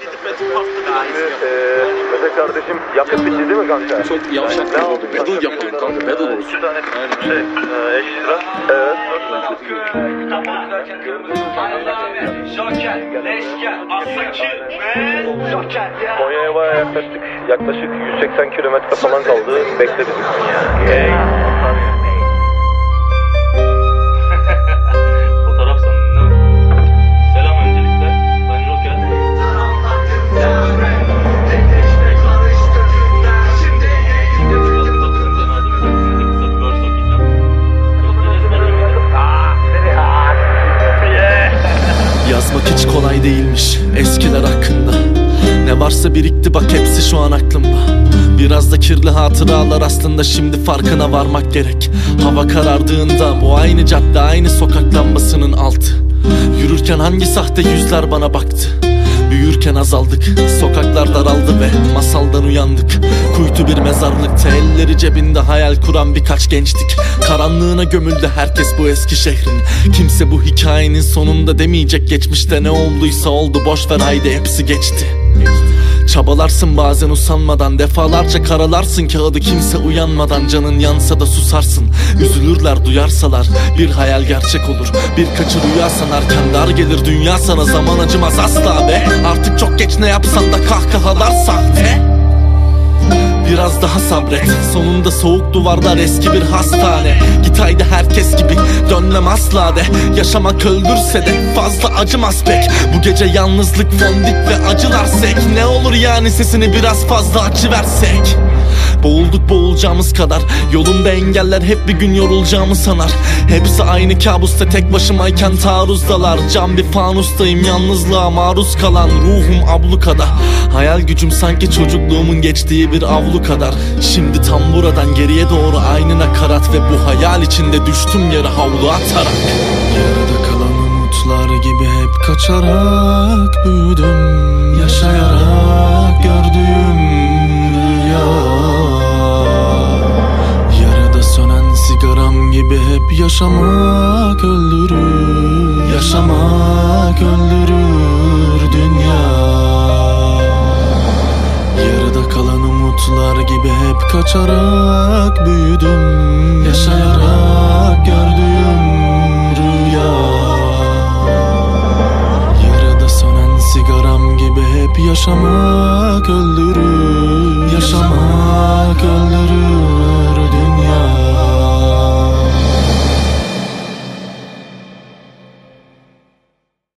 Şimdi eee Mete kardeşim yakıt bitti değil mi kanka? Çok yavşak Ne bir oldu? Battle yapalım kanka. Battle olsun. İki tane şey ekstra. Evet. Konya'ya bayağı yaklaştık. Yaklaşık 180 kilometre falan kaldı. Bekle bizi. Hey. Değilmiş eskiler hakkında. Ne varsa birikti bak hepsi şu an aklımda. Biraz da kirli hatıralar aslında şimdi farkına varmak gerek. Hava karardığında bu aynı cadde aynı sokak lambasının altı Yürürken hangi sahte yüzler bana baktı? Büyürken azaldık Sokaklar daraldı ve masaldan uyandık. Kuytu bir mezarlıkta elleri cebinde hayal kuran birkaç gençtik. Karanlığına gömüldü herkes bu eski şehrin. Kimse bu hikayenin sonunda demeyecek geçmişte ne olduysa oldu boş ver haydi hepsi geçti. Çabalarsın bazen usanmadan Defalarca karalarsın kağıdı kimse uyanmadan Canın yansa da susarsın Üzülürler duyarsalar Bir hayal gerçek olur. Birkaçı rüya sanarken dar gelir. Dünya sana Zaman acımaz asla be. Artık çok geç ne yapsan da kahkahalar sahte. Biraz daha sabret. Sonunda soğuk duvarlar eski bir hastane. Git haydi herkes gibi dönmem asla de. Yaşamak öldürse de fazla acımaz pek. Bu gece yalnızlık fondik ve acılar sek. Ne olur yani sesini biraz fazla açıversek Boğulduk boğulacağımız kadar. Yolunda engeller hep bir gün yorulacağımı sanar. Hepsi aynı kabusta tek başımayken taarruzdalar. Cam bir fanustayım yalnızlığa maruz kalan Ruhum ablukada. Hayal gücüm sanki çocukluğumun geçtiği bir avlu kadar Şimdi tam buradan geriye doğru aynı nakarat Ve bu hayal içinde düştüm yere havlu atarak. Yarıda kalan umutlar gibi hep kaçarak büyüdüm. Yaşayarak gördüğüm Yaşamak öldürür Yaşamak öldürür dünya. Yarıda kalan umutlar gibi hep kaçarak büyüdüm. Yaşayarak gördüğüm rüya. Yarıda sönen sigaram gibi hep yaşamak öldürür Yaşamak öldürür.